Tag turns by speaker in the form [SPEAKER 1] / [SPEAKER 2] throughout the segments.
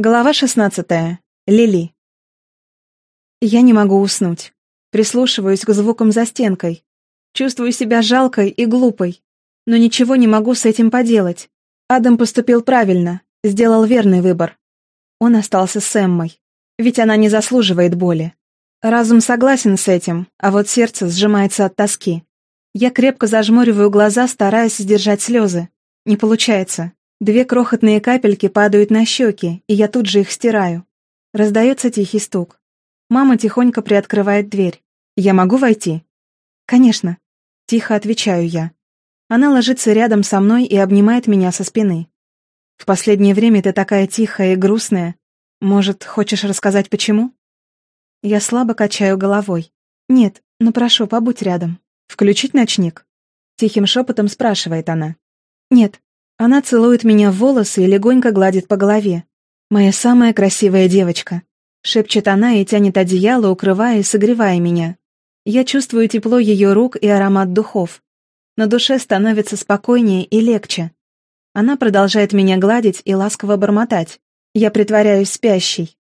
[SPEAKER 1] Глава 16. Лили. Я не могу уснуть. Прислушиваюсь к звукам за стенкой. Чувствую себя жалкой и глупой. Но ничего не могу с этим поделать. Адам поступил правильно, сделал верный выбор. Он остался с Эммой. Ведь она не заслуживает боли. Разум согласен с этим, а вот сердце сжимается от тоски. Я крепко зажмуриваю глаза, стараясь сдержать слезы. Не получается. Две крохотные капельки падают на щеки, и я тут же их стираю. Раздается тихий стук. Мама тихонько приоткрывает дверь. «Я могу войти?» «Конечно», — тихо отвечаю я. Она ложится рядом со мной и обнимает меня со спины. «В последнее время ты такая тихая и грустная. Может, хочешь рассказать, почему?» Я слабо качаю головой. «Нет, но прошу, побудь рядом. Включить ночник?» Тихим шепотом спрашивает она. «Нет, она целует меня в волосы и легонько гладит по голове. «Моя самая красивая девочка», — шепчет она и тянет одеяло, укрывая и согревая меня. Я чувствую тепло ее рук и аромат духов. На душе становится спокойнее и легче. Она продолжает меня гладить и ласково бормотать. Я притворяюсь спящей.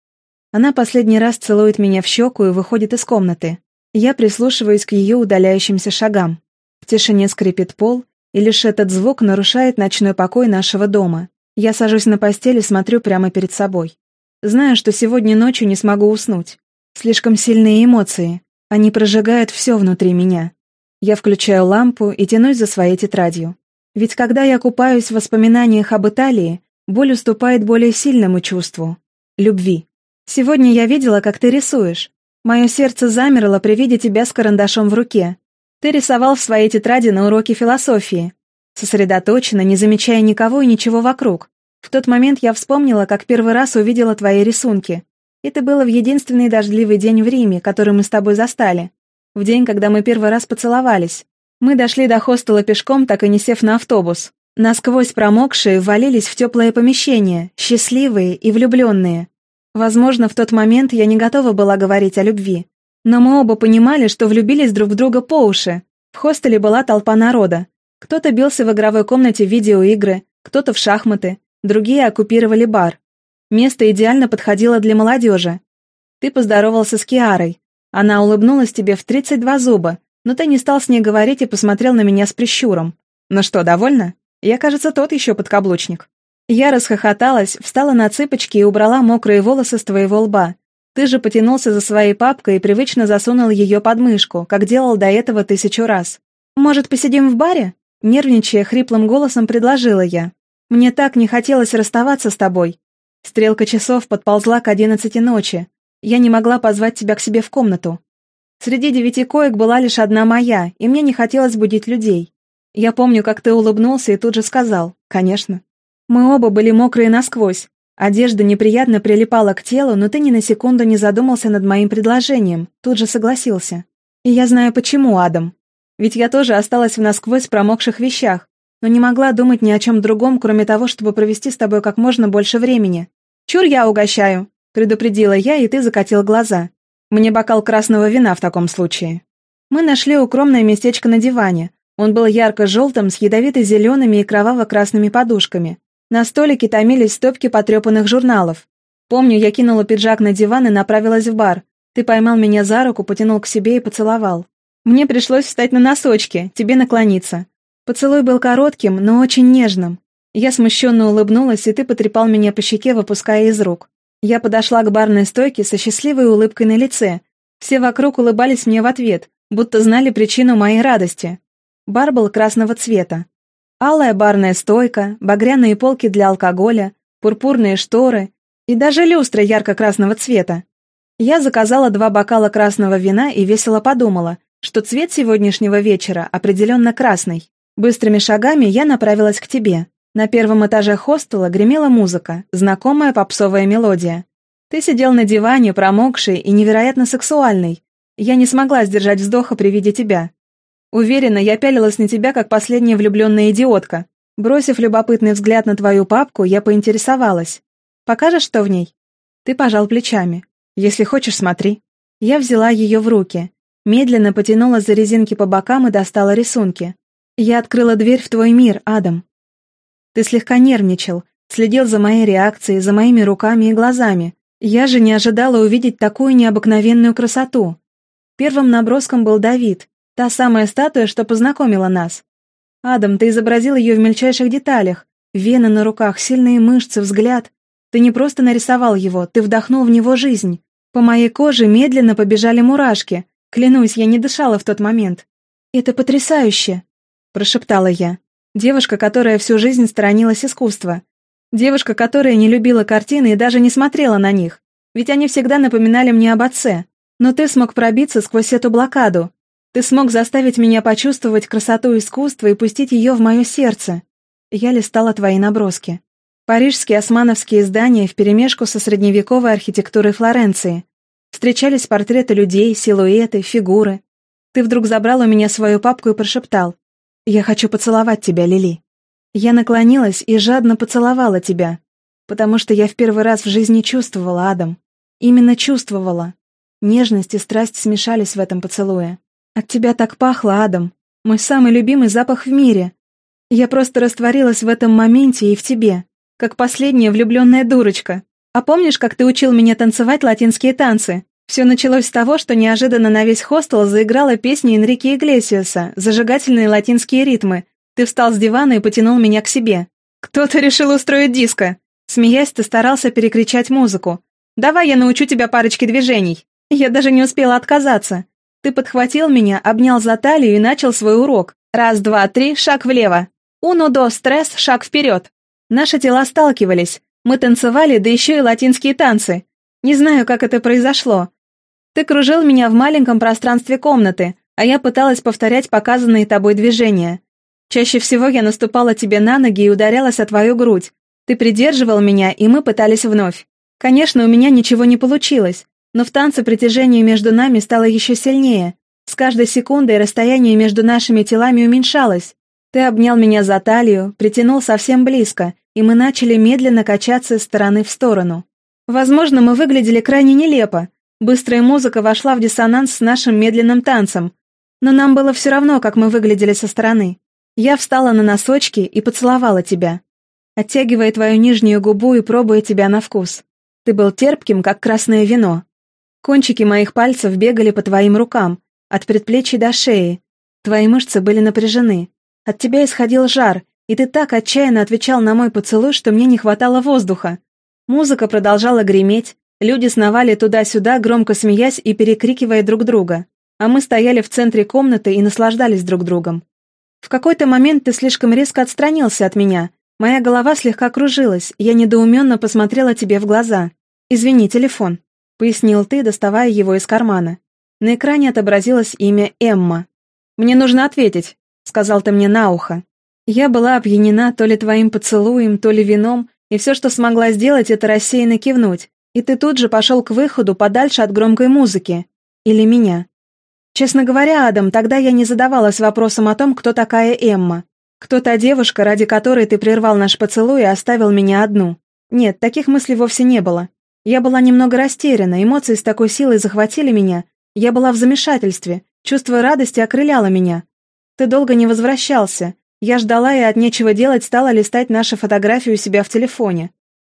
[SPEAKER 1] Она последний раз целует меня в щеку и выходит из комнаты. Я прислушиваюсь к ее удаляющимся шагам. В тишине скрипит пол, и лишь этот звук нарушает ночной покой нашего дома. Я сажусь на постель и смотрю прямо перед собой. Знаю, что сегодня ночью не смогу уснуть. Слишком сильные эмоции. Они прожигают все внутри меня. Я включаю лампу и тянусь за своей тетрадью. Ведь когда я купаюсь в воспоминаниях об Италии, боль уступает более сильному чувству — любви. Сегодня я видела, как ты рисуешь. Мое сердце замерло при виде тебя с карандашом в руке. Ты рисовал в своей тетради на уроке философии. Сосредоточенно, не замечая никого и ничего вокруг. В тот момент я вспомнила, как первый раз увидела твои рисунки. Это было в единственный дождливый день в Риме, который мы с тобой застали. В день, когда мы первый раз поцеловались. Мы дошли до хостела пешком, так и не сев на автобус. Насквозь промокшие ввалились в теплое помещение, счастливые и влюбленные. Возможно, в тот момент я не готова была говорить о любви. Но мы оба понимали, что влюбились друг в друга по уши. В хостеле была толпа народа. Кто-то бился в игровой комнате в видеоигры, кто-то в шахматы, другие оккупировали бар. Место идеально подходило для молодежи. Ты поздоровался с Киарой. Она улыбнулась тебе в 32 зуба, но ты не стал с ней говорить и посмотрел на меня с прищуром. Ну что, довольна? Я, кажется, тот еще подкаблучник. Я расхохоталась, встала на цыпочки и убрала мокрые волосы с твоего лба. Ты же потянулся за своей папкой и привычно засунул ее под мышку, как делал до этого тысячу раз. «Может, посидим в баре?» Нервничая, хриплым голосом предложила я. «Мне так не хотелось расставаться с тобой». Стрелка часов подползла к одиннадцати ночи. Я не могла позвать тебя к себе в комнату. Среди девяти коек была лишь одна моя, и мне не хотелось будить людей. Я помню, как ты улыбнулся и тут же сказал «Конечно». Мы оба были мокрые насквозь, Одежда неприятно прилипала к телу, но ты ни на секунду не задумался над моим предложением, тут же согласился. И я знаю почему, Адам. Ведь я тоже осталась в насквозь промокших вещах, но не могла думать ни о чем другом, кроме того, чтобы провести с тобой как можно больше времени. «Чур я угощаю», — предупредила я, и ты закатил глаза. «Мне бокал красного вина в таком случае». Мы нашли укромное местечко на диване. Он был ярко-желтым, с ядовито-зелеными и кроваво-красными подушками. На столике томились стопки потрепанных журналов. Помню, я кинула пиджак на диван и направилась в бар. Ты поймал меня за руку, потянул к себе и поцеловал. Мне пришлось встать на носочки, тебе наклониться. Поцелуй был коротким, но очень нежным. Я смущенно улыбнулась, и ты потрепал меня по щеке, выпуская из рук. Я подошла к барной стойке со счастливой улыбкой на лице. Все вокруг улыбались мне в ответ, будто знали причину моей радости. Бар был красного цвета. Алая барная стойка, багряные полки для алкоголя, пурпурные шторы и даже люстра ярко-красного цвета. Я заказала два бокала красного вина и весело подумала, что цвет сегодняшнего вечера определенно красный. Быстрыми шагами я направилась к тебе. На первом этаже хостела гремела музыка, знакомая попсовая мелодия. Ты сидел на диване, промокший и невероятно сексуальный. Я не смогла сдержать вздоха при виде тебя. Уверена, я пялилась на тебя, как последняя влюбленная идиотка. Бросив любопытный взгляд на твою папку, я поинтересовалась. «Покажешь, что в ней?» Ты пожал плечами. «Если хочешь, смотри». Я взяла ее в руки, медленно потянула за резинки по бокам и достала рисунки. Я открыла дверь в твой мир, Адам. Ты слегка нервничал, Следил за моей реакцией, за моими руками и глазами. Я же не ожидала увидеть такую необыкновенную красоту. Первым наброском был Давид, та самая статуя, что познакомила нас. Адам, ты изобразил ее в мельчайших деталях. Вены на руках, сильные мышцы, взгляд. Ты не просто нарисовал его, ты вдохнул в него жизнь. По моей коже медленно побежали мурашки. Клянусь, я не дышала в тот момент. «Это потрясающе!» – прошептала я. Девушка, которая всю жизнь сторонилась искусства. Девушка, которая не любила картины и даже не смотрела на них. Ведь они всегда напоминали мне об отце. Но ты смог пробиться сквозь эту блокаду. Ты смог заставить меня почувствовать красоту искусства и пустить ее в мое сердце. Я листала твои наброски. Парижские османовские здания вперемешку со средневековой архитектурой Флоренции. Встречались портреты людей, силуэты, фигуры. Ты вдруг забрал у меня свою папку и прошептал. «Я хочу поцеловать тебя, Лили». Я наклонилась и жадно поцеловала тебя, потому что я в первый раз в жизни чувствовала, Адам. Именно чувствовала. Нежность и страсть смешались в этом поцелуе. От тебя так пахло, Адам. Мой самый любимый запах в мире. Я просто растворилась в этом моменте и в тебе как последняя влюбленная дурочка. А помнишь, как ты учил меня танцевать латинские танцы? Все началось с того, что неожиданно на весь хостел заиграла песня Энрике Иглесиаса, зажигательные латинские ритмы. Ты встал с дивана и потянул меня к себе. Кто-то решил устроить диско. Смеясь, ты старался перекричать музыку. «Давай я научу тебя парочке движений». Я даже не успела отказаться. Ты подхватил меня, обнял за талию и начал свой урок. Раз, два, три, шаг влево. Уно, до, стресс, шаг вперед. Наши тела сталкивались. Мы танцевали, да еще и латинские танцы. Не знаю, как это произошло. Ты кружил меня в маленьком пространстве комнаты, а я пыталась повторять показанные тобой движения. Чаще всего я наступала тебе на ноги и ударялась о твою грудь. Ты придерживал меня, и мы пытались вновь. Конечно, у меня ничего не получилось, но в танце притяжение между нами стало еще сильнее. С каждой секундой расстояние между нашими телами уменьшалось. Ты обнял меня за талию, притянул совсем близко, и мы начали медленно качаться из стороны в сторону. Возможно, мы выглядели крайне нелепо. Быстрая музыка вошла в диссонанс с нашим медленным танцем. Но нам было все равно, как мы выглядели со стороны. Я встала на носочки и поцеловала тебя, оттягивая твою нижнюю губу и пробуя тебя на вкус. Ты был терпким, как красное вино. Кончики моих пальцев бегали по твоим рукам, от предплечья до шеи. Твои мышцы были напряжены. От тебя исходил жар, и ты так отчаянно отвечал на мой поцелуй, что мне не хватало воздуха. Музыка продолжала греметь, люди сновали туда-сюда, громко смеясь и перекрикивая друг друга. А мы стояли в центре комнаты и наслаждались друг другом. В какой-то момент ты слишком резко отстранился от меня. Моя голова слегка кружилась, я недоуменно посмотрела тебе в глаза. «Извини, телефон», — пояснил ты, доставая его из кармана. На экране отобразилось имя Эмма. «Мне нужно ответить», сказал ты мне на ухо. Я была опьянена то ли твоим поцелуем, то ли вином, и все, что смогла сделать, это рассеянно кивнуть. И ты тут же пошел к выходу подальше от громкой музыки. Или меня. Честно говоря, Адам, тогда я не задавалась вопросом о том, кто такая Эмма. Кто та девушка, ради которой ты прервал наш поцелуй и оставил меня одну. Нет, таких мыслей вовсе не было. Я была немного растеряна, эмоции с такой силой захватили меня. Я была в замешательстве, чувство радости окрыляло меня. Ты долго не возвращался. Я ждала и от нечего делать стала листать наши фотографии у себя в телефоне.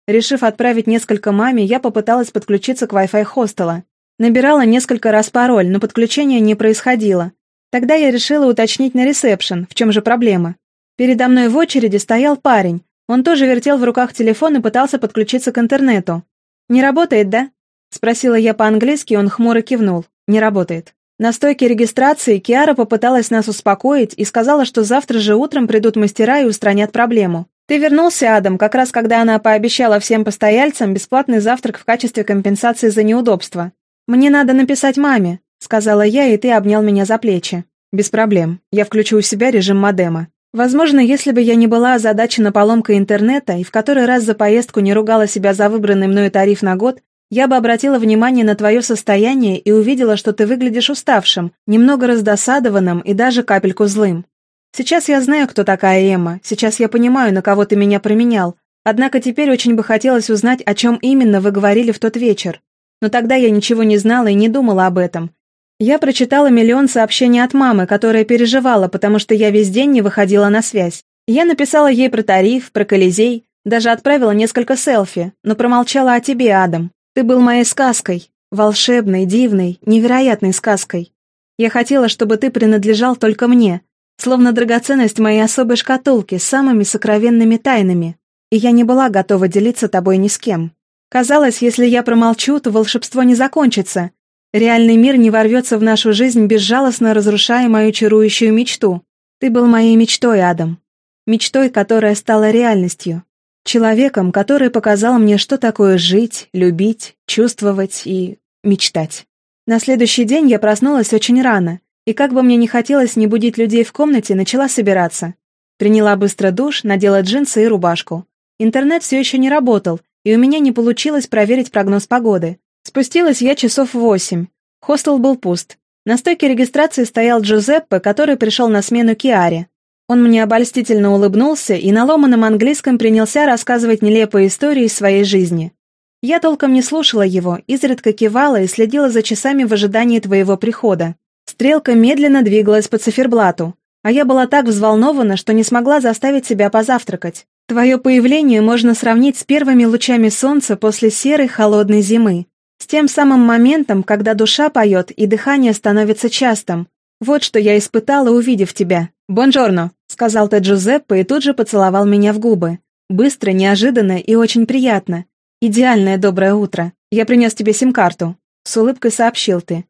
[SPEAKER 1] Решив отправить несколько маме, я попыталась подключиться к Wi-Fi хостела. Набирала несколько раз пароль, но подключение не происходило. Тогда я решила уточнить на ресепшн, в чем же проблема. Передо мной в очереди стоял парень. Он тоже вертел в руках телефон и пытался подключиться к интернету. «Не работает, да?» Спросила я по-английски, он хмуро кивнул. «Не работает». На стойке регистрации Киара попыталась нас успокоить и сказала, что завтра же утром придут мастера и устранят проблему. Ты вернулся, Адам, как раз когда она пообещала всем постояльцам бесплатный завтрак в качестве компенсации за неудобство. «Мне надо написать маме», — сказала я, и ты обнял меня за плечи. «Без проблем. Я включу у себя режим модема». Возможно, если бы я не была озадачена поломкой интернета и в который раз за поездку не ругала себя за выбранный мною тариф на год, я бы обратила внимание на твое состояние и увидела, что ты выглядишь уставшим, немного раздосадованным и даже капельку злым. Сейчас я знаю, кто такая Эмма, сейчас я понимаю, на кого ты меня променял, однако теперь очень бы хотелось узнать, о чем именно вы говорили в тот вечер. Но тогда я ничего не знала и не думала об этом. Я прочитала миллион сообщений от мамы, которая переживала, потому что я весь день не выходила на связь. Я написала ей про тариф, про Колизей, Даже отправила несколько селфи, но промолчала о тебе, Адам. Ты был моей сказкой. Волшебной, дивной, невероятной сказкой. Я хотела, чтобы ты принадлежал только мне, словно драгоценность моей особой шкатулки с самыми сокровенными тайнами. И я не была готова делиться тобой ни с кем. Казалось, если я промолчу, то волшебство не закончится. Реальный мир не ворвется в нашу жизнь, безжалостно разрушая мою чарующую мечту. Ты был моей мечтой, Адам. Мечтой, которая стала реальностью. Человеком, который показал мне, что такое жить, любить, чувствовать и мечтать. На следующий день я проснулась очень рано, и как бы мне не хотелось не будить людей в комнате, начала собираться. Приняла быстро душ, надела джинсы и рубашку. Интернет все еще не работал, и у меня не получилось проверить прогноз погоды. Спустилась я часов восемь. Хостел был пуст. На стойке регистрации стоял Джузеппе, который пришел на смену Киаре. Он мне обольстительно улыбнулся и на ломаном английском принялся рассказывать нелепые истории из своей жизни. Я толком не слушала его, изредка кивала и следила за часами в ожидании твоего прихода. Стрелка медленно двигалась по циферблату, а я была так взволнована, что не смогла заставить себя позавтракать. Твое появление можно сравнить с первыми лучами солнца после серой холодной зимы. С тем самым моментом, когда душа поет и дыхание становится частым. Вот что я испытала, увидев тебя. «Бонжорно», — сказал ты Джузеппе и тут же поцеловал меня в губы. Быстро, неожиданно и очень приятно. Идеальное доброе утро. Я принес тебе сим-карту. С улыбкой сообщил ты.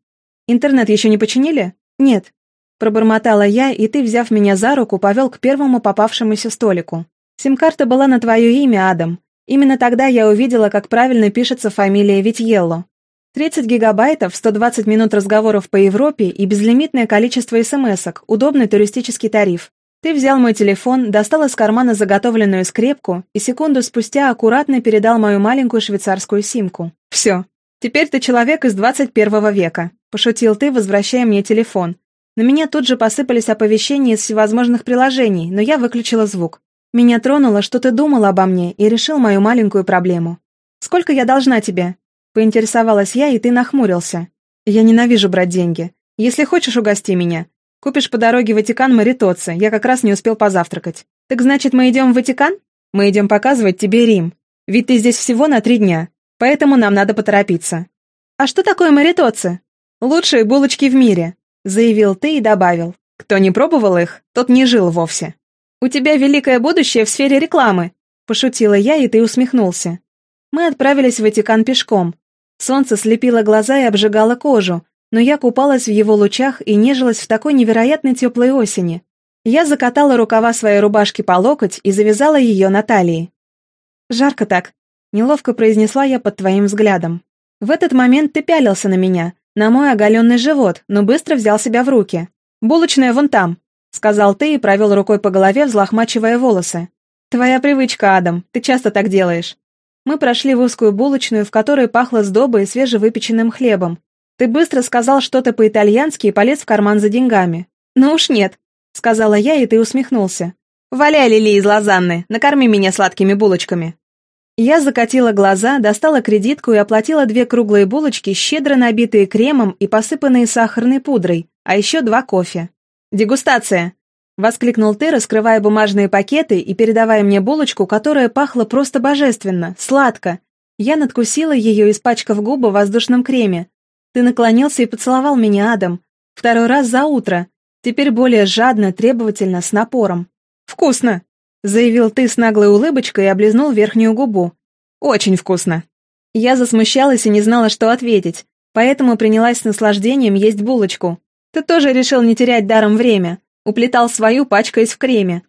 [SPEAKER 1] Интернет еще не починили? Нет. Пробормотала я, и ты, взяв меня за руку, повел к первому попавшемуся столику. Сим-карта была на твое имя, Адам. Именно тогда я увидела, как правильно пишется фамилия Витьелло. 30 гигабайтов, 120 минут разговоров по Европе и безлимитное количество смс-ок, удобный туристический тариф. Ты взял мой телефон, достал из кармана заготовленную скрепку и секунду спустя аккуратно передал мою маленькую швейцарскую симку. «Все. Теперь ты человек из 21 века», – пошутил ты, возвращая мне телефон. На меня тут же посыпались оповещения из всевозможных приложений, но я выключила звук. Меня тронуло, что ты думал обо мне и решил мою маленькую проблему. Сколько я должна тебе? Поинтересовалась я, и ты нахмурился. Я ненавижу брать деньги. Если хочешь, угости меня. Купишь по дороге в Ватикан Маритоцци, я как раз не успел позавтракать. Так значит, мы идем в Ватикан? Мы идем показывать тебе Рим. Ведь ты здесь всего на три дня, поэтому нам надо поторопиться. А что такое Маритоцци? Лучшие булочки в мире, заявил ты и добавил. Кто не пробовал их, тот не жил вовсе. «У тебя великое будущее в сфере рекламы», – пошутила я, и ты усмехнулся. Мы отправились в Ватикан пешком. Солнце слепило глаза и обжигало кожу, но я купалась в его лучах и нежилась в такой невероятной теплой осени. Я закатала рукава своей рубашки по локоть и завязала ее на талии. «Жарко так», — неловко произнесла я под твоим взглядом. В этот момент ты пялился на меня, на мой оголенный живот, но быстро взял себя в руки. «Булочная вон там», — сказал ты и провел рукой по голове, взлохмачивая волосы. «Твоя привычка, Адам, ты часто так делаешь». Мы прошли в узкую булочную, в которой пахло сдобой и свежевыпеченным хлебом. Ты быстро сказал что-то по-итальянски и полез в карман за деньгами. «Ну уж нет», — сказала я, и ты усмехнулся. «Валяй, Лили из Лозанны, накорми меня сладкими булочками». Я закатила глаза, достала кредитку и оплатила две круглые булочки, щедро набитые кремом и посыпанные сахарной пудрой, а еще два кофе. «Дегустация!» — воскликнул ты, раскрывая бумажные пакеты и передавая мне булочку, которая пахла просто божественно, сладко. Я надкусила ее, испачкав губы в воздушном креме. Ты наклонился и поцеловал меня, Адам. Второй раз за утро. Теперь более жадно, требовательно, с напором. «Вкусно!» — заявил ты с наглой улыбочкой и облизнул верхнюю губу. «Очень вкусно!» Я засмущалась и не знала, что ответить, поэтому принялась с наслаждением есть булочку. Ты тоже решил не терять даром время. Уплетал свою, пачкаясь в креме.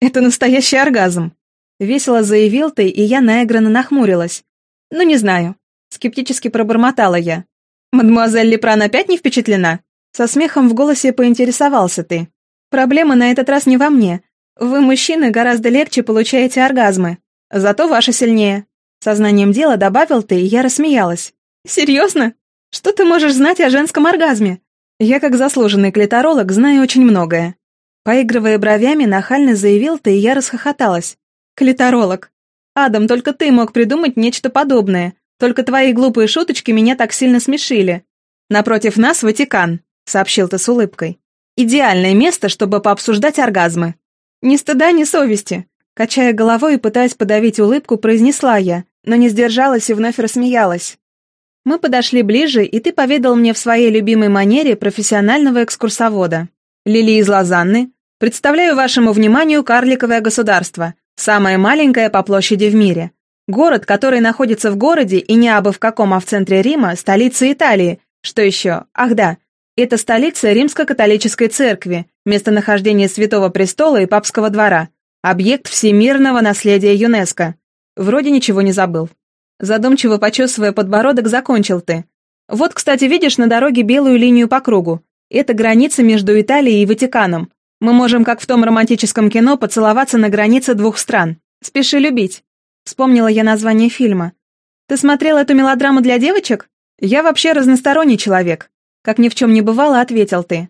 [SPEAKER 1] Это настоящий оргазм. Весело заявил ты, и я наигранно нахмурилась. Ну, не знаю. Скептически пробормотала я. Мадемуазель Лепран опять не впечатлена? Со смехом в голосе поинтересовался ты. Проблема на этот раз не во мне. Вы, мужчины, гораздо легче получаете оргазмы. Зато ваша сильнее. Сознанием дела добавил ты, и я рассмеялась. Серьезно? Что ты можешь знать о женском оргазме? Я, как заслуженный клиторолог, знаю очень многое. Поигрывая бровями, нахально заявил ты, и я расхохоталась. Клиторолог. Адам, только ты мог придумать нечто подобное. Только твои глупые шуточки меня так сильно смешили. Напротив нас Ватикан, сообщил ты с улыбкой. Идеальное место, чтобы пообсуждать оргазмы. Ни стыда, ни совести. Качая головой и пытаясь подавить улыбку, произнесла я, но не сдержалась и вновь рассмеялась. Мы подошли ближе, и ты поведал мне в своей любимой манере профессионального экскурсовода. Лили из Лозанны. Представляю вашему вниманию карликовое государство, самое маленькое по площади в мире. Город, который находится в городе, и не абы в каком, а в центре Рима, столица Италии. Что еще? Ах да, это столица Римско-католической церкви, местонахождение Святого Престола и Папского двора, объект всемирного наследия ЮНЕСКО. Вроде ничего не забыл. Задумчиво почесывая подбородок, закончил ты. Вот, кстати, видишь на дороге белую линию по кругу. Это граница между Италией и Ватиканом. Мы можем, как в том романтическом кино, поцеловаться на границе двух стран. Спеши любить. Вспомнила я название фильма. «Ты смотрел эту мелодраму для девочек? Я вообще разносторонний человек». Как ни в чем не бывало, ответил ты.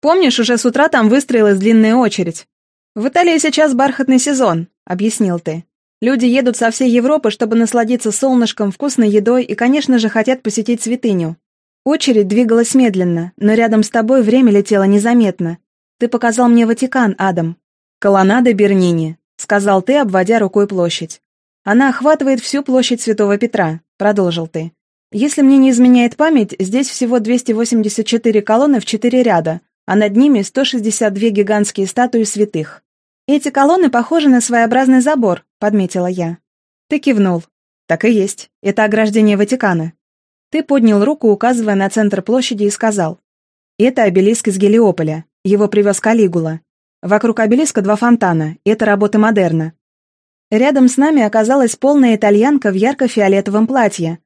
[SPEAKER 1] «Помнишь, уже с утра там выстроилась длинная очередь?» «В Италии сейчас бархатный сезон», — объяснил ты. «Люди едут со всей Европы, чтобы насладиться солнышком, вкусной едой и, конечно же, хотят посетить святыню. Очередь двигалась медленно, но рядом с тобой время летело незаметно. Ты показал мне Ватикан, Адам. Колоннада Бернини», — сказал ты, обводя рукой площадь. Она охватывает всю площадь Святого Петра», — продолжил ты. «Если мне не изменяет память, здесь всего 284 колонны в 4 ряда, а над ними 162 гигантские статуи святых. Эти колонны похожи на своеобразный забор», — подметила я. Ты кивнул. «Так и есть. Это ограждение Ватикана». Ты поднял руку, указывая на центр площади, и сказал. «Это обелиск из Гелиополя. Его привез Калигула. Вокруг обелиска два фонтана. Это работы модерна. Рядом с нами оказалась полная итальянка в ярко-фиолетовом платье.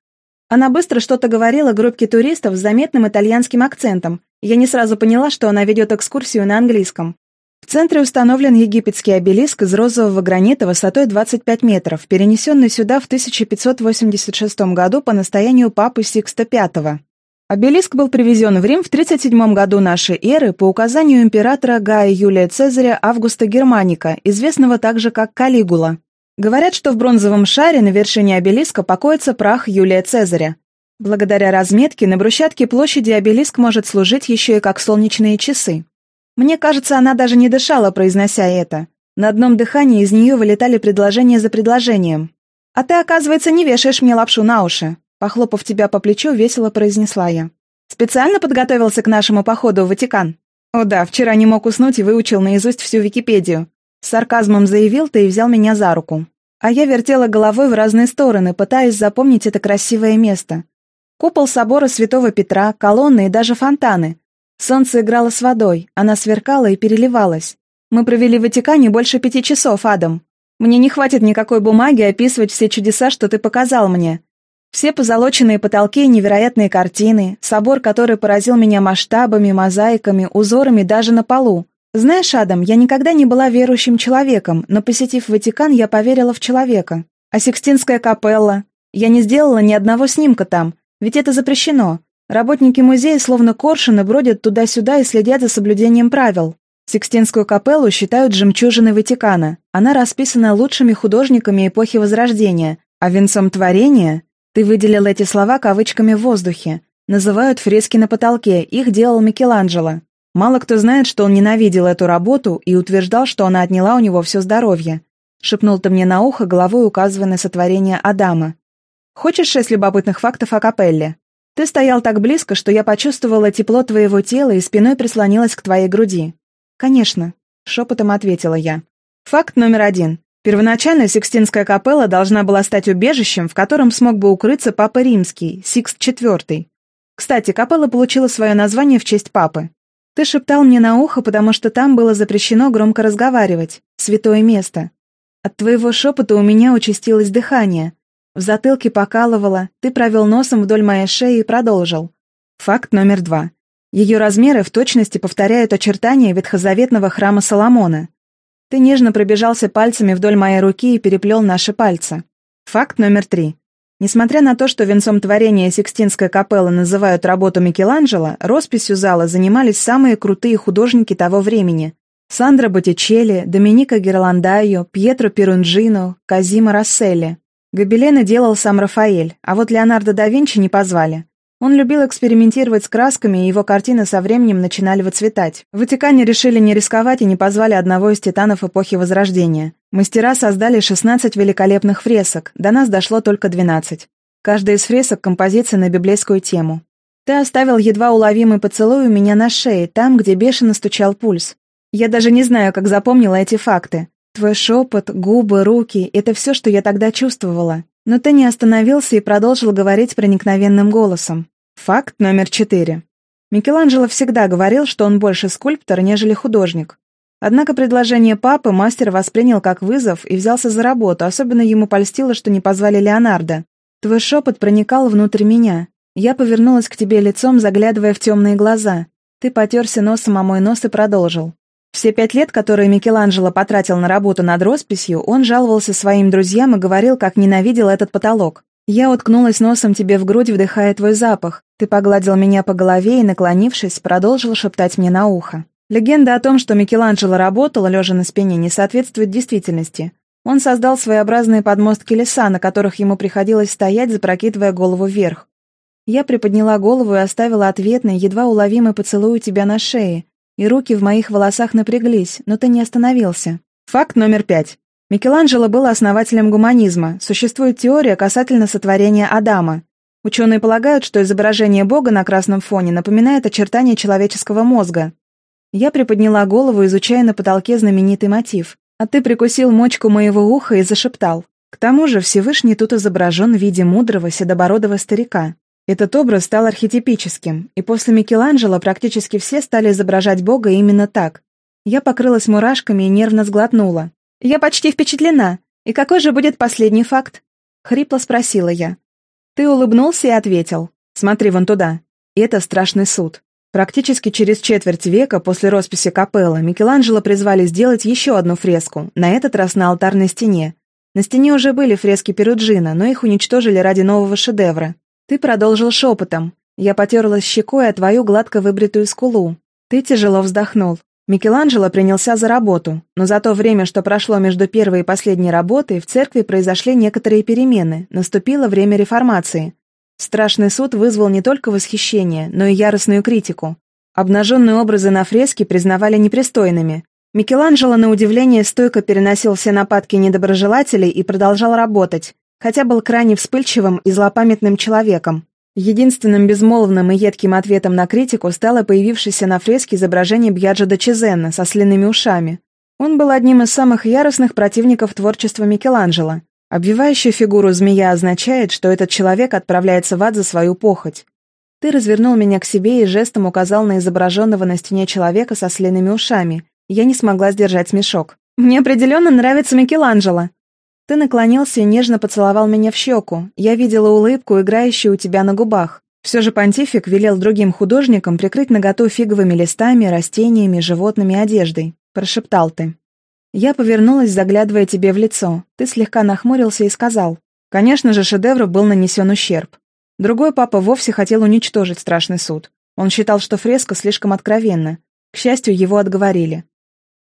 [SPEAKER 1] Она быстро что-то говорила группке туристов с заметным итальянским акцентом. Я не сразу поняла, что она ведет экскурсию на английском. В центре установлен египетский обелиск из розового гранита высотой 25 метров, перенесенный сюда в 1586 году по настоянию папы Сикста V. Обелиск был привезен в Рим в 37 году нашей эры по указанию императора Гая Юлия Цезаря Августа Германика, известного также как Калигула. Говорят, что в бронзовом шаре на вершине обелиска покоится прах Юлия Цезаря. Благодаря разметке на брусчатке площади обелиск может служить еще и как солнечные часы. Мне кажется, она даже не дышала, произнося это. На одном дыхании из нее вылетали предложения за предложением. «А ты, оказывается, не вешаешь мне лапшу на уши», похлопав тебя по плечу, весело произнесла я. «Специально подготовился к нашему походу в Ватикан?» «О да, вчера не мог уснуть и выучил наизусть всю Википедию. С сарказмом заявил ты и взял меня за руку. А я вертела головой в разные стороны, пытаясь запомнить это красивое место. Купол собора Святого Петра, колонны и даже фонтаны. Солнце играло с водой, она сверкала и переливалась. Мы провели в Ватикане больше пяти часов, Адам. Мне не хватит никакой бумаги описывать все чудеса, что ты показал мне. Все позолоченные потолки и невероятные картины, собор, который поразил меня масштабами, мозаиками, узорами даже на полу. Знаешь, Адам, я никогда не была верующим человеком, но посетив Ватикан, я поверила в человека. А Сикстинская капелла? Я не сделала ни одного снимка там, ведь это запрещено. Работники музея словно коршуны бродят туда-сюда и следят за соблюдением правил. Сикстинскую капеллу считают жемчужиной Ватикана. Она расписана лучшими художниками эпохи Возрождения, а венцом творения... Ты выделил эти слова кавычками в воздухе. Называют фрески на потолке, их делал Микеланджело. Мало кто знает, что он ненавидел эту работу и утверждал, что она отняла у него все здоровье. Шепнул ты мне на ухо, головой указывая на сотворение Адама. Хочешь шесть любопытных фактов о капелле? Ты стоял так близко, что я почувствовала тепло твоего тела и спиной прислонилась к твоей груди. Конечно, шепотом ответила я. Факт номер один. Первоначально Сикстинская капелла должна была стать убежищем, в котором смог бы укрыться Папа Римский, Сикст IV. Кстати, капелла получила свое название в честь папы. Ты шептал мне на ухо, потому что там было запрещено громко разговаривать. Святое место. От твоего шепота у меня участилось дыхание. В затылке покалывало, ты провел носом вдоль моей шеи и продолжил. Факт номер два. Ее размеры в точности повторяют очертания ветхозаветного храма Соломона. Ты нежно пробежался пальцами вдоль моей руки и переплел наши пальцы. Факт номер три. Несмотря на то, что венцом творения Сикстинская капелла называют работу Микеланджело, росписью зала занимались самые крутые художники того времени. Сандро Боттичелли, Доминика Герландайо, Пьетро Перунджино, Казимо Расселли. Гобелены делал сам Рафаэль, а вот Леонардо да Винчи не позвали. Он любил экспериментировать с красками, и его картины со временем начинали выцветать. В Ватикане решили не рисковать и не позвали одного из титанов эпохи Возрождения. Мастера создали 16 великолепных фресок, до нас дошло только 12. Каждая из фресок – композиция на библейскую тему. Ты оставил едва уловимый поцелуй у меня на шее, там, где бешено стучал пульс. Я даже не знаю, как запомнила эти факты. Твой шепот, губы, руки — это все, что я тогда чувствовала. Но ты не остановился и продолжил говорить проникновенным голосом. Факт номер четыре. Микеланджело всегда говорил, что он больше скульптор, нежели художник. Однако предложение папы мастер воспринял как вызов и взялся за работу, особенно ему польстило, что не позвали Леонардо. Твой шепот проникал внутрь меня. Я повернулась к тебе лицом, заглядывая в темные глаза. Ты потерся носом о мой нос и продолжил. Все пять лет, которые Микеланджело потратил на работу над росписью, он жаловался своим друзьям и говорил, как ненавидел этот потолок. Я уткнулась носом тебе в грудь, вдыхая твой запах. Ты погладил меня по голове и, наклонившись, продолжил шептать мне на ухо. Легенда о том, что Микеланджело работал, лежа на спине, не соответствует действительности. Он создал своеобразные подмостки леса, на которых ему приходилось стоять, запрокидывая голову вверх. Я приподняла голову и оставила ответный, едва уловимый поцелуй у тебя на шее, и руки в моих волосах напряглись, но ты не остановился. Факт номер пять. Микеланджело был основателем гуманизма. Существует теория касательно сотворения Адама. Ученые полагают, что изображение Бога на красном фоне напоминает очертания человеческого мозга. Я приподняла голову, изучая на потолке знаменитый мотив. А ты прикусил мочку моего уха и зашептал. К тому же Всевышний тут изображен в виде мудрого седобородого старика. Этот образ стал архетипическим, и после Микеланджело практически все стали изображать Бога именно так. Я покрылась мурашками и нервно сглотнула. «Я почти впечатлена. И какой же будет последний факт?» Хрипло спросила я. Ты улыбнулся и ответил. «Смотри вон туда. Это страшный суд». Практически через четверть века после росписи Капелла Микеланджело призвали сделать еще одну фреску, на этот раз на алтарной стене. На стене уже были фрески Перуджина, но их уничтожили ради нового шедевра. Ты продолжил шепотом. Я потерлась щекой о твою гладко выбритую скулу. Ты тяжело вздохнул. Микеланджело принялся за работу, но за то время, что прошло между первой и последней работой, в церкви произошли некоторые перемены, наступило время реформации. Страшный суд вызвал не только восхищение, но и яростную критику. Обнаженные образы на фреске признавали непристойными. Микеланджело, на удивление, стойко переносил все нападки недоброжелателей и продолжал работать, хотя был крайне вспыльчивым и злопамятным человеком. Единственным безмолвным и едким ответом на критику стало появившееся на фреске изображение Бьяджо де Чезенна со слинными ушами. Он был одним из самых яростных противников творчества Микеланджело. Обвивающая фигуру змея означает, что этот человек отправляется в ад за свою похоть. Ты развернул меня к себе и жестом указал на изображенного на стене человека со слинными ушами. Я не смогла сдержать смешок. «Мне определенно нравится Микеланджело», ты наклонился и нежно поцеловал меня в щеку. Я видела улыбку, играющую у тебя на губах. Все же понтифик велел другим художникам прикрыть наготу фиговыми листами, растениями, животными, одеждой. Прошептал ты. Я повернулась, заглядывая тебе в лицо. Ты слегка нахмурился и сказал. Конечно же, шедевру был нанесен ущерб. Другой папа вовсе хотел уничтожить страшный суд. Он считал, что фреска слишком откровенна. К счастью, его отговорили.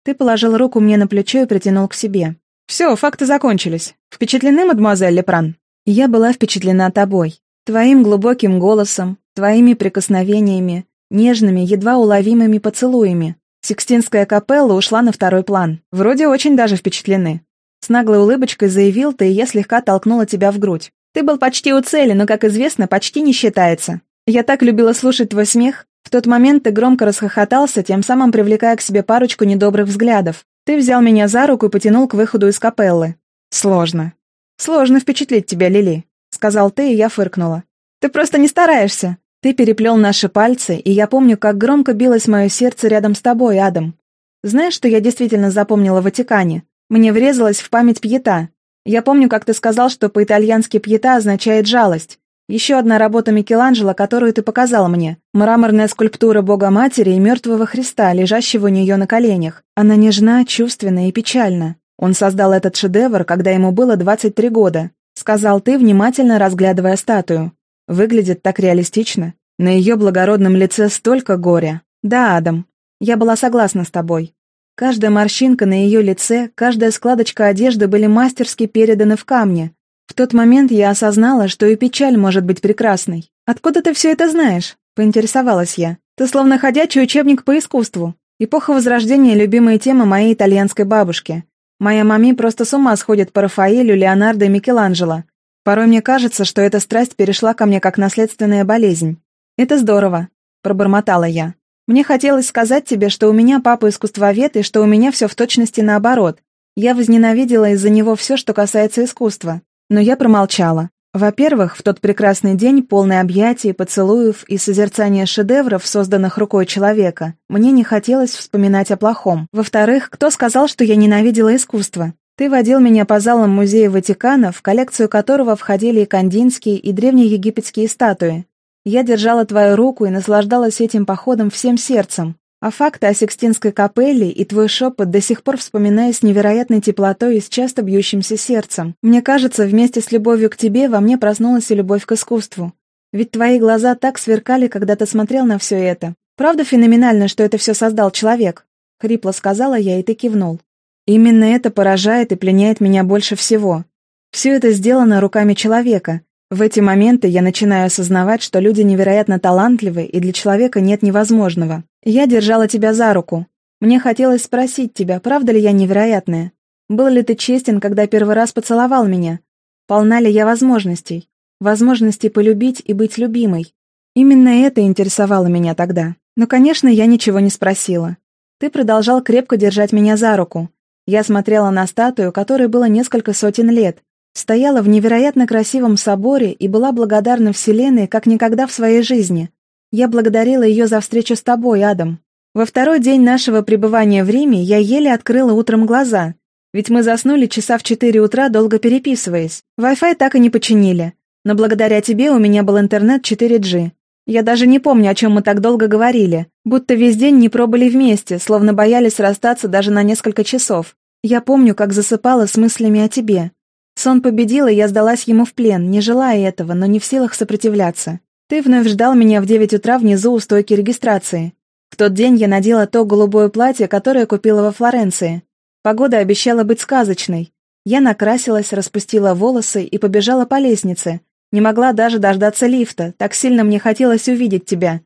[SPEAKER 1] Ты положил руку мне на плечо и притянул к себе. «Все, факты закончились. Впечатлены, мадемуазель Лепран?» «Я была впечатлена тобой. Твоим глубоким голосом, твоими прикосновениями, нежными, едва уловимыми поцелуями. Сикстинская капелла ушла на второй план. Вроде очень даже впечатлены. С наглой улыбочкой заявил ты, и я слегка толкнула тебя в грудь. Ты был почти у цели, но, как известно, почти не считается. Я так любила слушать твой смех. В тот момент ты громко расхохотался, тем самым привлекая к себе парочку недобрых взглядов. Ты взял меня за руку и потянул к выходу из капеллы. Сложно. Сложно впечатлить тебя, Лили, сказал ты, и я фыркнула. Ты просто не стараешься. Ты переплел наши пальцы, и я помню, как громко билось мое сердце рядом с тобой, Адам. Знаешь, что я действительно запомнила в Ватикане? Мне врезалась в память пьета. Я помню, как ты сказал, что по-итальянски пьета означает жалость. Еще одна работа Микеланджело, которую ты показал мне. Мраморная скульптура Бога Матери и мертвого Христа, лежащего у нее на коленях. Она нежна, чувственна и печальна. Он создал этот шедевр, когда ему было 23 года. Сказал ты, внимательно разглядывая статую. Выглядит так реалистично. На ее благородном лице столько горя. Да, Адам, я была согласна с тобой. Каждая морщинка на ее лице, каждая складочка одежды были мастерски переданы в камне, в тот момент я осознала, что и печаль может быть прекрасной. «Откуда ты все это знаешь?» — поинтересовалась я. «Ты словно ходячий учебник по искусству. Эпоха Возрождения — любимая тема моей итальянской бабушки. Моя мами просто с ума сходит по Рафаэлю, Леонардо и Микеланджело. Порой мне кажется, что эта страсть перешла ко мне как наследственная болезнь. Это здорово», — пробормотала я. «Мне хотелось сказать тебе, что у меня папа искусствовед и что у меня все в точности наоборот. Я возненавидела из-за него все, что касается искусства. Но я промолчала. Во-первых, в тот прекрасный день, полный объятий, поцелуев и созерцания шедевров, созданных рукой человека, мне не хотелось вспоминать о плохом. Во-вторых, кто сказал, что я ненавидела искусство? Ты водил меня по залам музея Ватикана, в коллекцию которого входили и кандинские, и древнеегипетские статуи. Я держала твою руку и наслаждалась этим походом всем сердцем. А факты о Сикстинской капелле и твой шепот до сих пор вспоминаю с невероятной теплотой и с часто бьющимся сердцем. Мне кажется, вместе с любовью к тебе во мне проснулась и любовь к искусству. Ведь твои глаза так сверкали, когда ты смотрел на все это. Правда феноменально, что это все создал человек?» — хрипло сказала я, и ты кивнул. «Именно это поражает и пленяет меня больше всего. Все это сделано руками человека, в эти моменты я начинаю осознавать, что люди невероятно талантливы, и для человека нет невозможного. Я держала тебя за руку. Мне хотелось спросить тебя, правда ли я невероятная? Был ли ты честен, когда первый раз поцеловал меня? Полна ли я возможностей? Возможностей полюбить и быть любимой? Именно это интересовало меня тогда. Но, конечно, я ничего не спросила. Ты продолжал крепко держать меня за руку. Я смотрела на статую, которой было несколько сотен лет, Стояла в невероятно красивом соборе и была благодарна Вселенной как никогда в своей жизни. Я благодарила ее за встречу с тобой, Адам. Во второй день нашего пребывания в Риме я еле открыла утром глаза, ведь мы заснули часа в четыре утра, долго переписываясь. Wi-Fi так и не починили. Но благодаря тебе у меня был интернет 4G. Я даже не помню, о чем мы так долго говорили, будто весь день не пробыли вместе, словно боялись расстаться даже на несколько часов. Я помню, как засыпала с мыслями о тебе. Сон победил, и я сдалась ему в плен, не желая этого, но не в силах сопротивляться. Ты вновь ждал меня в девять утра внизу у стойки регистрации. В тот день я надела то голубое платье, которое купила во Флоренции. Погода обещала быть сказочной. Я накрасилась, распустила волосы и побежала по лестнице. Не могла даже дождаться лифта, так сильно мне хотелось увидеть тебя.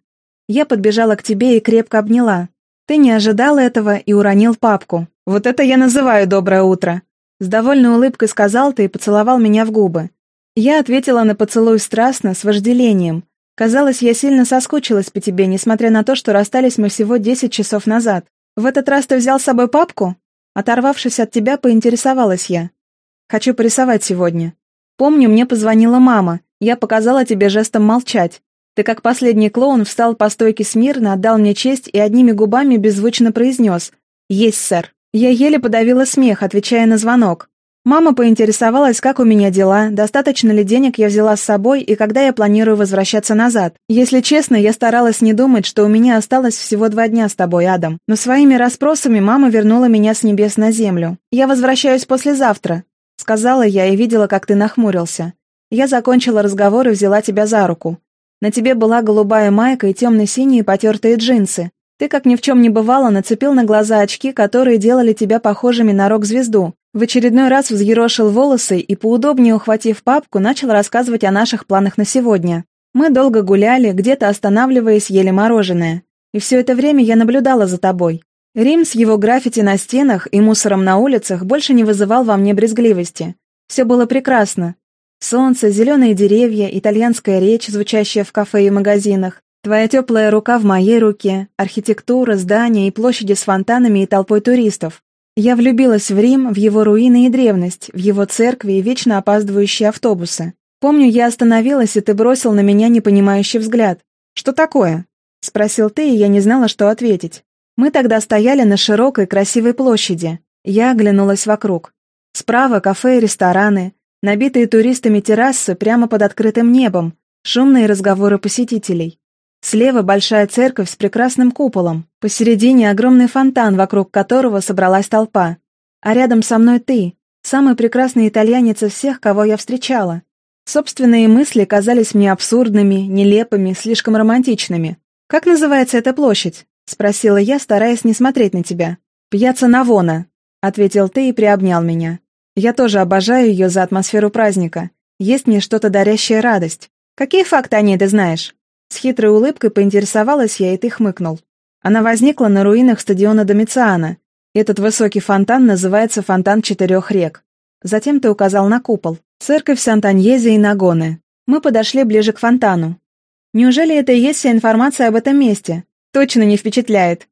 [SPEAKER 1] Я подбежала к тебе и крепко обняла. Ты не ожидал этого и уронил папку. Вот это я называю доброе утро. С довольной улыбкой сказал ты и поцеловал меня в губы. Я ответила на поцелуй страстно, с вожделением. Казалось, я сильно соскучилась по тебе, несмотря на то, что расстались мы всего десять часов назад. В этот раз ты взял с собой папку? Оторвавшись от тебя, поинтересовалась я. Хочу порисовать сегодня. Помню, мне позвонила мама. Я показала тебе жестом молчать. Ты, как последний клоун, встал по стойке смирно, отдал мне честь и одними губами беззвучно произнес «Есть, сэр». Я еле подавила смех, отвечая на звонок. Мама поинтересовалась, как у меня дела, достаточно ли денег я взяла с собой и когда я планирую возвращаться назад. Если честно, я старалась не думать, что у меня осталось всего два дня с тобой, Адам. Но своими расспросами мама вернула меня с небес на землю. «Я возвращаюсь послезавтра», — сказала я и видела, как ты нахмурился. Я закончила разговор и взяла тебя за руку. На тебе была голубая майка и темно-синие потертые джинсы. Ты, как ни в чем не бывало, нацепил на глаза очки, которые делали тебя похожими на рок-звезду. В очередной раз взъерошил волосы и, поудобнее ухватив папку, начал рассказывать о наших планах на сегодня. Мы долго гуляли, где-то останавливаясь, ели мороженое. И все это время я наблюдала за тобой. Рим с его граффити на стенах и мусором на улицах больше не вызывал во мне брезгливости. Все было прекрасно. Солнце, зеленые деревья, итальянская речь, звучащая в кафе и магазинах, Твоя теплая рука в моей руке, архитектура, здания и площади с фонтанами и толпой туристов. Я влюбилась в Рим, в его руины и древность, в его церкви и вечно опаздывающие автобусы. Помню, я остановилась, и ты бросил на меня непонимающий взгляд. «Что такое?» — спросил ты, и я не знала, что ответить. Мы тогда стояли на широкой, красивой площади. Я оглянулась вокруг. Справа кафе и рестораны, набитые туристами террасы прямо под открытым небом, шумные разговоры посетителей. Слева большая церковь с прекрасным куполом, посередине огромный фонтан, вокруг которого собралась толпа. А рядом со мной ты, самый прекрасный итальянец из всех, кого я встречала. Собственные мысли казались мне абсурдными, нелепыми, слишком романтичными. «Как называется эта площадь?» — спросила я, стараясь не смотреть на тебя. «Пьяца Навона», — ответил ты и приобнял меня. «Я тоже обожаю ее за атмосферу праздника. Есть мне что-то дарящее радость. Какие факты о ней ты знаешь?» С хитрой улыбкой поинтересовалась я, и ты хмыкнул. Она возникла на руинах стадиона Домициана. Этот высокий фонтан называется фонтан четырех рек. Затем ты указал на купол. Церковь Сантаньезе и Нагоны. Мы подошли ближе к фонтану. Неужели это и есть вся информация об этом месте? Точно не впечатляет.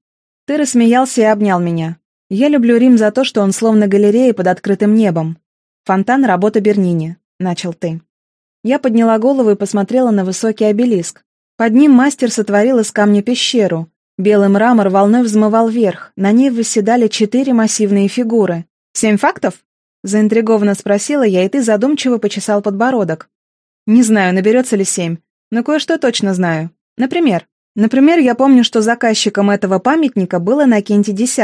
[SPEAKER 1] Ты рассмеялся и обнял меня. Я люблю Рим за то, что он словно галерея под открытым небом. Фонтан — работа Бернини, — начал ты. Я подняла голову и посмотрела на высокий обелиск. Под ним мастер сотворил из камня пещеру. Белый мрамор волной взмывал вверх, на ней выседали четыре массивные фигуры. «Семь фактов?» — заинтригованно спросила я, и ты задумчиво почесал подбородок. «Не знаю, наберется ли семь, но кое-что точно знаю. Например, например, я помню, что заказчиком этого памятника был Иннокентий X,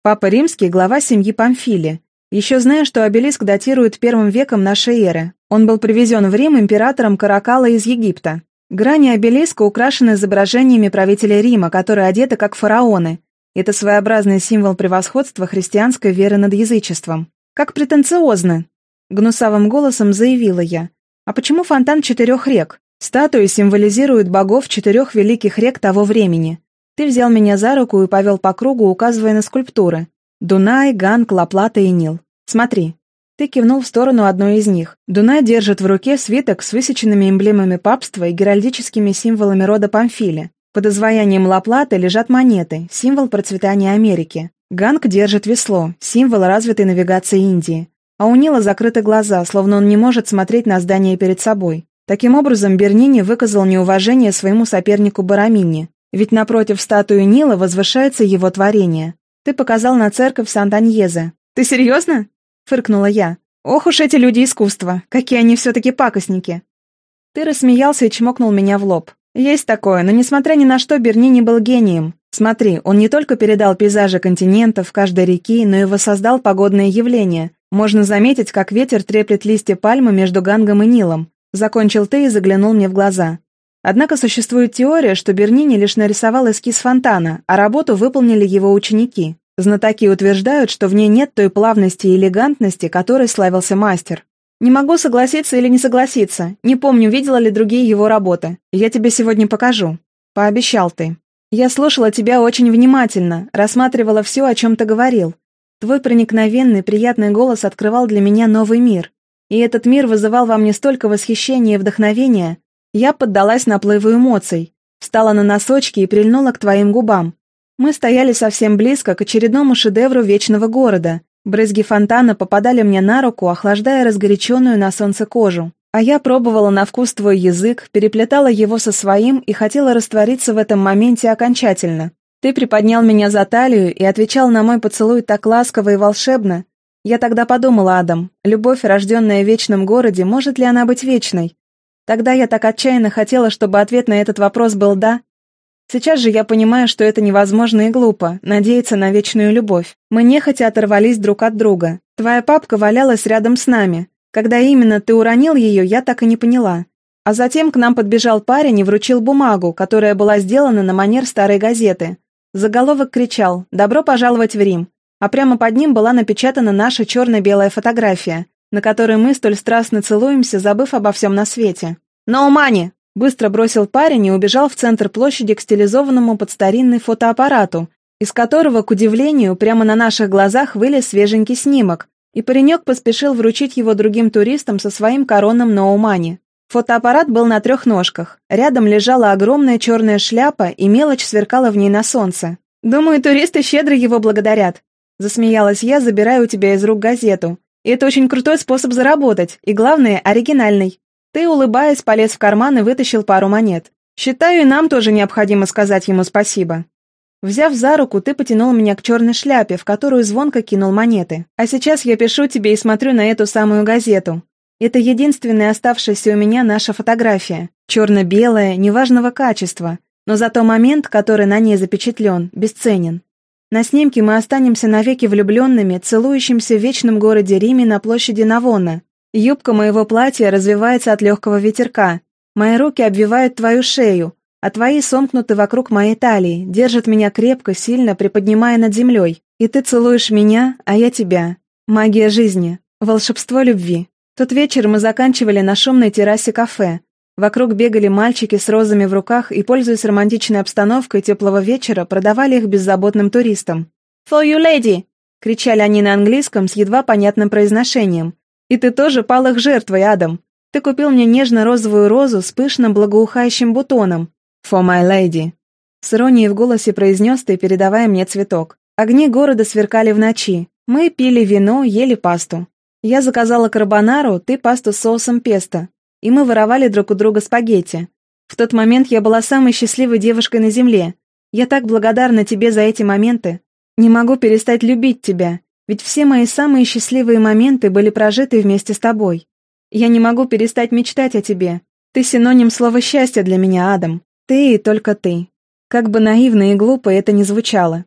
[SPEAKER 1] папа римский, глава семьи Памфили. Еще знаю, что обелиск датирует первым веком нашей эры. Он был привезен в Рим императором Каракала из Египта. Грани обелиска украшены изображениями правителей Рима, которые одеты как фараоны. Это своеобразный символ превосходства христианской веры над язычеством. Как претенциозно! Гнусавым голосом заявила я. А почему фонтан четырех рек? Статуи символизируют богов четырех великих рек того времени. Ты взял меня за руку и повел по кругу, указывая на скульптуры. Дунай, Ганг, Ла-Плата и Нил. Смотри. Ты кивнул в сторону одной из них. Дунай держит в руке свиток с высеченными эмблемами папства и геральдическими символами рода Памфили. Под изваянием Ла-Платы лежат монеты, символ процветания Америки. Ганг держит весло, символ развитой навигации Индии. А у Нила закрыты глаза, словно он не может смотреть на здание перед собой. Таким образом, Бернини выказал неуважение своему сопернику Барамини, ведь напротив статуи Нила возвышается его творение. Ты показал на церковь Сант-Аньезе. Ты серьезно? Фыркнула я. Ох уж эти люди искусства, какие они все-таки пакостники. Ты рассмеялся и чмокнул меня в лоб. Есть такое, но несмотря ни на что, Бернини был гением. Смотри, он не только передал пейзажи континентов, каждой реки, но и воссоздал погодные явления. Можно заметить, как ветер треплет листья пальмы между Гангом и Нилом. Закончил ты и заглянул мне в глаза. Однако существует теория, что Бернини лишь нарисовал эскиз фонтана, а работу выполнили его ученики. Знатоки утверждают, что в ней нет той плавности и элегантности, которой славился мастер. Не могу согласиться или не согласиться. Не помню, видела ли другие его работы. Я тебе сегодня покажу. Пообещал ты. Я слушала тебя очень внимательно, рассматривала все, о чем ты говорил. Твой проникновенный, приятный голос открывал для меня новый мир. И этот мир вызывал во мне столько восхищения и вдохновения. Я поддалась наплыву эмоций, встала на носочки и прильнула к твоим губам. Мы стояли совсем близко к очередному шедевру вечного города. Брызги фонтана попадали мне на руку, охлаждая разгоряченную на солнце кожу. А я пробовала на вкус твой язык, переплетала его со своим и хотела раствориться в этом моменте окончательно. Ты приподнял меня за талию и отвечал на мой поцелуй так ласково и волшебно. Я тогда подумала, Адам, любовь, рожденная в вечном городе, может ли она быть вечной? Тогда я так отчаянно хотела, чтобы ответ на этот вопрос был «да», Сейчас же я понимаю, что это невозможно и глупо, надеяться на вечную любовь. Мы нехотя оторвались друг от друга. Твоя папка валялась рядом с нами. Когда именно ты уронил ее, я так и не поняла. А затем к нам подбежал парень и вручил бумагу, которая была сделана на манер старой газеты. Заголовок кричал «Добро пожаловать в Рим», а прямо под ним была напечатана наша черно-белая фотография, на которой мы столь страстно целуемся, забыв обо всем на свете. «No money!» Быстро бросил парень и убежал в центр площади к стилизованному под старинный фотоаппарату, из которого, к удивлению, прямо на наших глазах вылез свеженький снимок, и паренек поспешил вручить его другим туристам со своим коронным ноумани. Фотоаппарат был на трех ножках. Рядом лежала огромная черная шляпа, и мелочь сверкала в ней на солнце. «Думаю, туристы щедро его благодарят», — засмеялась я, забирая у тебя из рук газету. «И это очень крутой способ заработать, и, главное, оригинальный. Ты, улыбаясь, полез в карман и вытащил пару монет. Считаю, и нам тоже необходимо сказать ему спасибо. Взяв за руку, ты потянул меня к черной шляпе, в которую звонко кинул монеты. А сейчас я пишу тебе и смотрю на эту самую газету. Это единственная оставшаяся у меня наша фотография. Черно-белая, неважного качества. Но зато момент, который на ней запечатлен, бесценен. На снимке мы останемся навеки влюбленными, целующимся в вечном городе Риме на площади Навона, Юбка моего платья развивается от легкого ветерка. Мои руки обвивают твою шею, а твои сомкнуты вокруг моей талии, держат меня крепко, сильно приподнимая над землей. И ты целуешь меня, а я тебя. Магия жизни, волшебство любви. Тот вечер мы заканчивали на шумной террасе кафе. Вокруг бегали мальчики с розами в руках и, пользуясь романтичной обстановкой теплого вечера, продавали их беззаботным туристам. «For you, lady!» — кричали они на английском с едва понятным произношением. «И ты тоже пал их жертвой, Адам. Ты купил мне нежно-розовую розу с пышным благоухающим бутоном. For my lady!» С иронией в голосе произнес ты, передавая мне цветок. Огни города сверкали в ночи. Мы пили вино, ели пасту. Я заказала карбонару, ты пасту с соусом песто и мы воровали друг у друга спагетти. В тот момент я была самой счастливой девушкой на земле. Я так благодарна тебе за эти моменты. Не могу перестать любить тебя, ведь все мои самые счастливые моменты были прожиты вместе с тобой. Я не могу перестать мечтать о тебе. Ты синоним слова счастья для меня, Адам. Ты и только ты. Как бы наивно и глупо это ни звучало.